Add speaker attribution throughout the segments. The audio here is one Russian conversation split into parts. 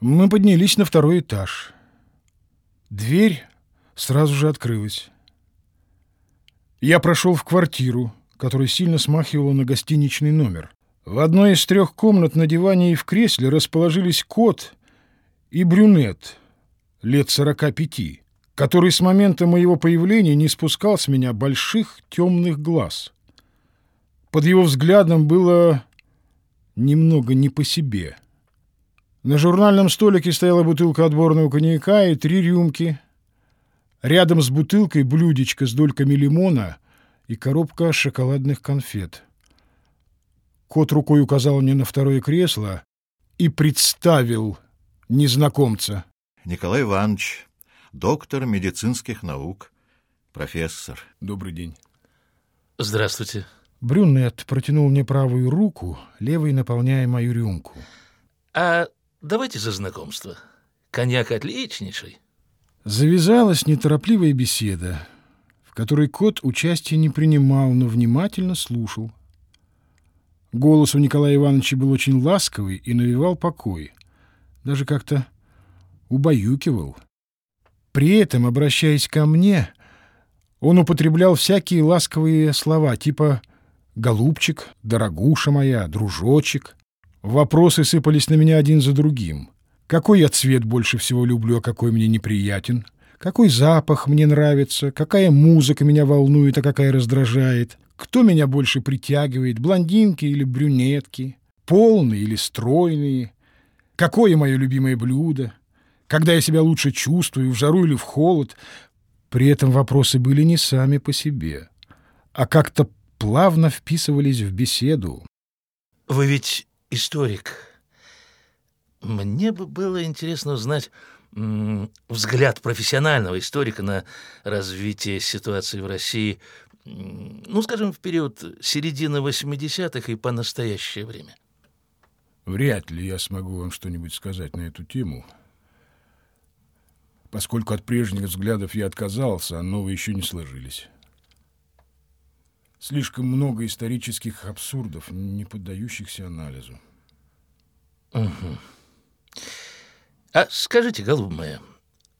Speaker 1: Мы поднялись на второй этаж. Дверь сразу же открылась. Я прошел в квартиру, которая сильно смахивала на гостиничный номер. В одной из трех комнат на диване и в кресле расположились кот и брюнет лет сорока пяти, который с момента моего появления не спускал с меня больших темных глаз. Под его взглядом было немного не по себе. На журнальном столике стояла бутылка отборного коньяка и три рюмки. Рядом с бутылкой блюдечко с дольками лимона и коробка шоколадных конфет — Кот рукой указал мне на второе кресло и представил незнакомца.
Speaker 2: Николай Иванович, доктор медицинских наук, профессор.
Speaker 1: Добрый день.
Speaker 3: Здравствуйте.
Speaker 1: Брюнет протянул мне правую руку, левой наполняя мою рюмку.
Speaker 3: А давайте за знакомство. Коньяк отличнейший.
Speaker 1: Завязалась неторопливая беседа, в которой кот участия не принимал, но внимательно слушал. Голос у Николая Ивановича был очень ласковый и навевал покой. Даже как-то убаюкивал. При этом, обращаясь ко мне, он употреблял всякие ласковые слова, типа «голубчик», «дорогуша моя», «дружочек». Вопросы сыпались на меня один за другим. Какой я цвет больше всего люблю, а какой мне неприятен? Какой запах мне нравится? Какая музыка меня волнует, а какая раздражает? Кто меня больше притягивает, блондинки или брюнетки, полные или стройные? Какое мое любимое блюдо? Когда я себя лучше чувствую, в жару или в холод? При этом вопросы были не сами по себе, а как-то плавно вписывались в беседу.
Speaker 3: Вы ведь историк. Мне бы было интересно узнать взгляд профессионального историка на развитие ситуации в России ну, скажем, в период середины 80-х и по настоящее время?
Speaker 1: Вряд ли я смогу вам что-нибудь сказать на эту тему. Поскольку от прежних взглядов я отказался, а новые еще не сложились. Слишком много исторических абсурдов, не поддающихся анализу.
Speaker 3: Угу. А скажите, голубь моя,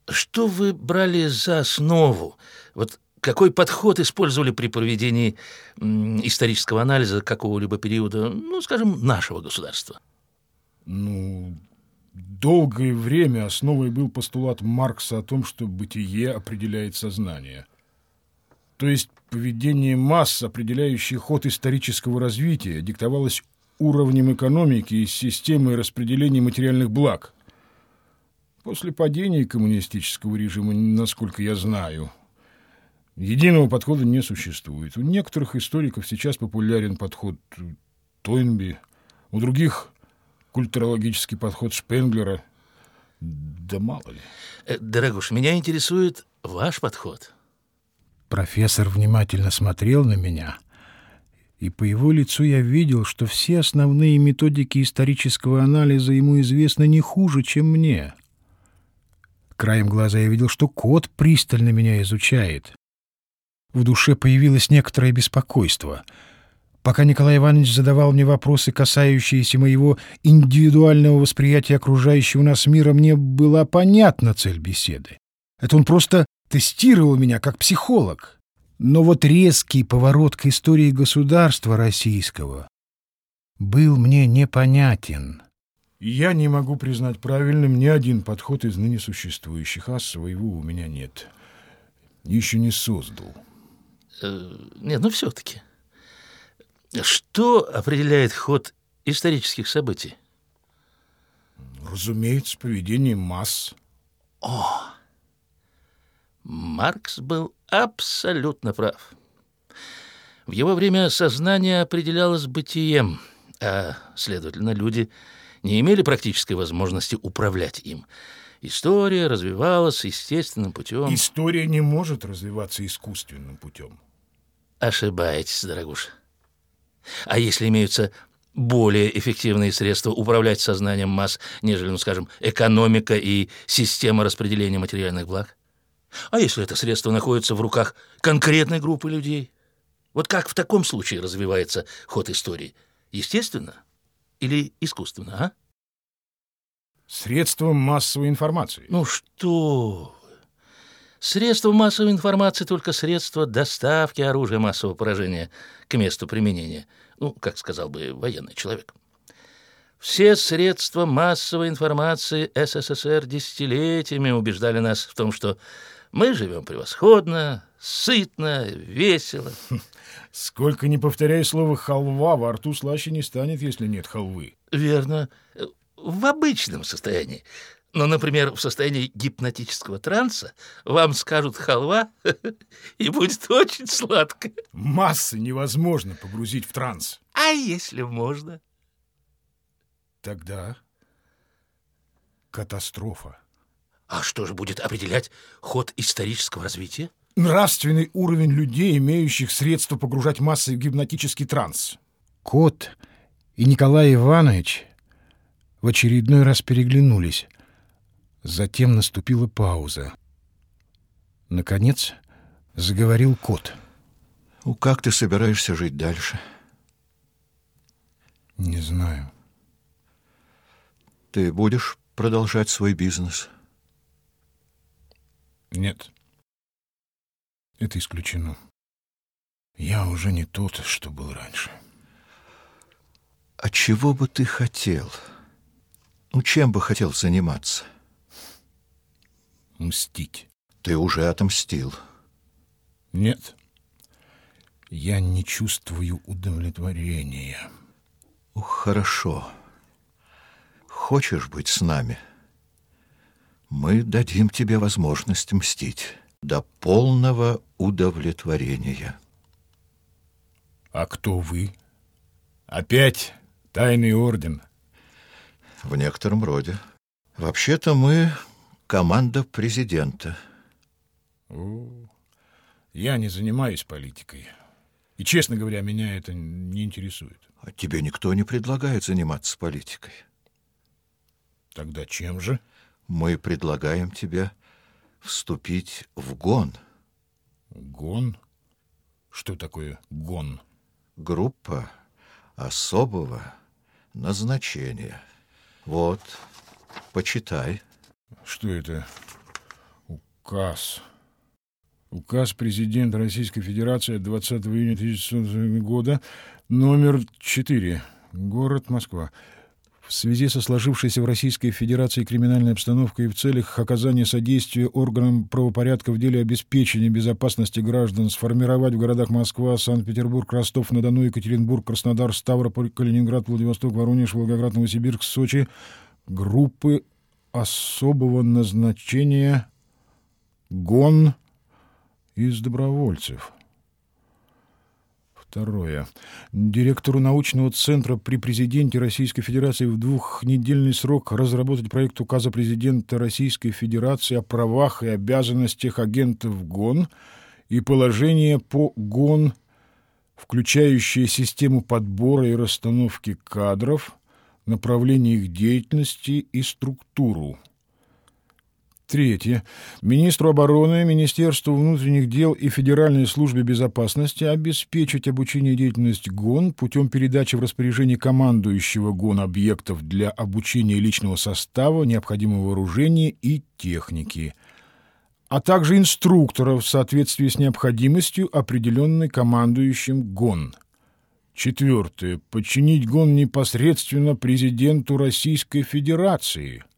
Speaker 3: что вы брали за основу вот какой подход использовали при проведении исторического анализа какого-либо периода, ну, скажем, нашего государства?
Speaker 1: Ну, долгое время основой был постулат Маркса о том, что бытие определяет сознание. То есть поведение масс, определяющее ход исторического развития, диктовалось уровнем экономики и системой распределения материальных благ. После падения коммунистического режима, насколько я знаю, Единого подхода не существует. У некоторых историков сейчас популярен подход Тойнби, у других культурологический подход Шпенглера. Да мало ли.
Speaker 3: Э, дорогуш, меня интересует ваш подход.
Speaker 1: Профессор внимательно смотрел на меня, и по его лицу я видел, что все основные методики исторического анализа ему известны не хуже, чем мне. Краем глаза я видел, что кот пристально меня изучает. В душе появилось некоторое беспокойство. Пока Николай Иванович задавал мне вопросы, касающиеся моего индивидуального восприятия окружающего нас мира, мне была понятна цель беседы. Это он просто тестировал меня как психолог. Но вот резкий поворот к истории государства российского был мне непонятен. Я не могу признать правильным ни один подход из ныне существующих, а своего у меня нет. Еще не создал.
Speaker 3: Э, нет, ну все-таки. Что определяет ход исторических событий?
Speaker 1: Разумеется, поведение масс.
Speaker 3: О! Маркс был абсолютно прав. В его время сознание определялось бытием, а, следовательно, люди не имели практической возможности управлять им. История развивалась естественным путем.
Speaker 1: История не может развиваться искусственным путем.
Speaker 3: Ошибаетесь, дорогуша. А если имеются более эффективные средства управлять сознанием масс, нежели, ну, скажем, экономика и система распределения материальных благ? А если это средство находится в руках конкретной группы людей? Вот как в таком случае развивается ход истории? Естественно или искусственно, а?
Speaker 1: Средством массовой информации.
Speaker 3: Ну что вы. Средства массовой информации только средства доставки оружия массового поражения к месту применения. Ну, как сказал бы военный человек. Все средства массовой информации СССР десятилетиями убеждали нас в том, что мы живем превосходно, сытно, весело.
Speaker 1: Сколько не повторяй слово «халва», во рту слаще не станет, если нет халвы.
Speaker 3: Верно. В обычном состоянии. Но, например, в состоянии гипнотического транса вам скажут халва, и будет очень сладко.
Speaker 1: Массы невозможно погрузить в транс.
Speaker 3: А если можно?
Speaker 1: Тогда катастрофа.
Speaker 3: А что же будет определять ход исторического развития?
Speaker 1: Нравственный уровень людей, имеющих средства погружать массы в гипнотический транс. Кот и Николай Иванович в очередной раз переглянулись. Затем наступила пауза. Наконец заговорил кот.
Speaker 2: Ну, как ты собираешься жить дальше?
Speaker 1: Не знаю.
Speaker 2: Ты будешь продолжать свой бизнес?
Speaker 1: Нет. Это исключено. Я уже не тот, что был раньше.
Speaker 2: А чего бы ты хотел? Ну, чем бы хотел заниматься?
Speaker 1: Мстить.
Speaker 2: Ты уже отомстил.
Speaker 1: Нет. Я не чувствую удовлетворения.
Speaker 2: Ух, хорошо. Хочешь быть с нами? Мы дадим тебе возможность мстить до полного удовлетворения.
Speaker 1: А кто вы? Опять тайный орден?
Speaker 2: В некотором роде. Вообще-то мы команда президента.
Speaker 1: О, я не занимаюсь политикой. И, честно говоря, меня это не интересует.
Speaker 2: А тебе никто не предлагает заниматься политикой.
Speaker 1: Тогда чем же?
Speaker 2: Мы предлагаем тебе вступить в ГОН.
Speaker 1: ГОН? Что такое ГОН?
Speaker 2: Группа особого назначения. Вот, почитай.
Speaker 1: Что это? Указ. Указ президента Российской Федерации от 20 июня 1900 года, номер 4, город Москва в связи со сложившейся в Российской Федерации криминальной обстановкой и в целях оказания содействия органам правопорядка в деле обеспечения безопасности граждан сформировать в городах Москва, Санкт-Петербург, Ростов-на-Дону, Екатеринбург, Краснодар, Ставрополь, Калининград, Владивосток, Воронеж, Волгоград, Новосибирск, Сочи группы особого назначения ГОН из добровольцев. Второе. Директору научного центра при президенте Российской Федерации в двухнедельный срок разработать проект указа президента Российской Федерации о правах и обязанностях агентов ГОН и положение по ГОН, включающее систему подбора и расстановки кадров, направление их деятельности и структуру. Третье. Министру обороны, Министерству внутренних дел и Федеральной службе безопасности обеспечить обучение и деятельность ГОН путем передачи в распоряжение командующего ГОН объектов для обучения личного состава, необходимого вооружения и техники, а также инструкторов в соответствии с необходимостью, определенной командующим ГОН. Четвертое. Подчинить ГОН непосредственно президенту Российской Федерации –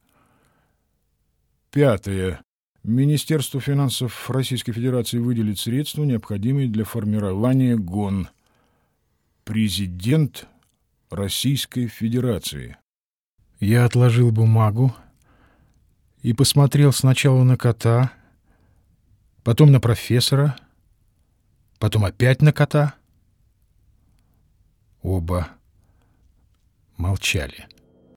Speaker 1: Пятое. Министерство финансов Российской Федерации выделит средства, необходимые для формирования ГОН. Президент Российской Федерации. Я отложил бумагу и посмотрел сначала на кота, потом на профессора, потом опять на кота. Оба молчали.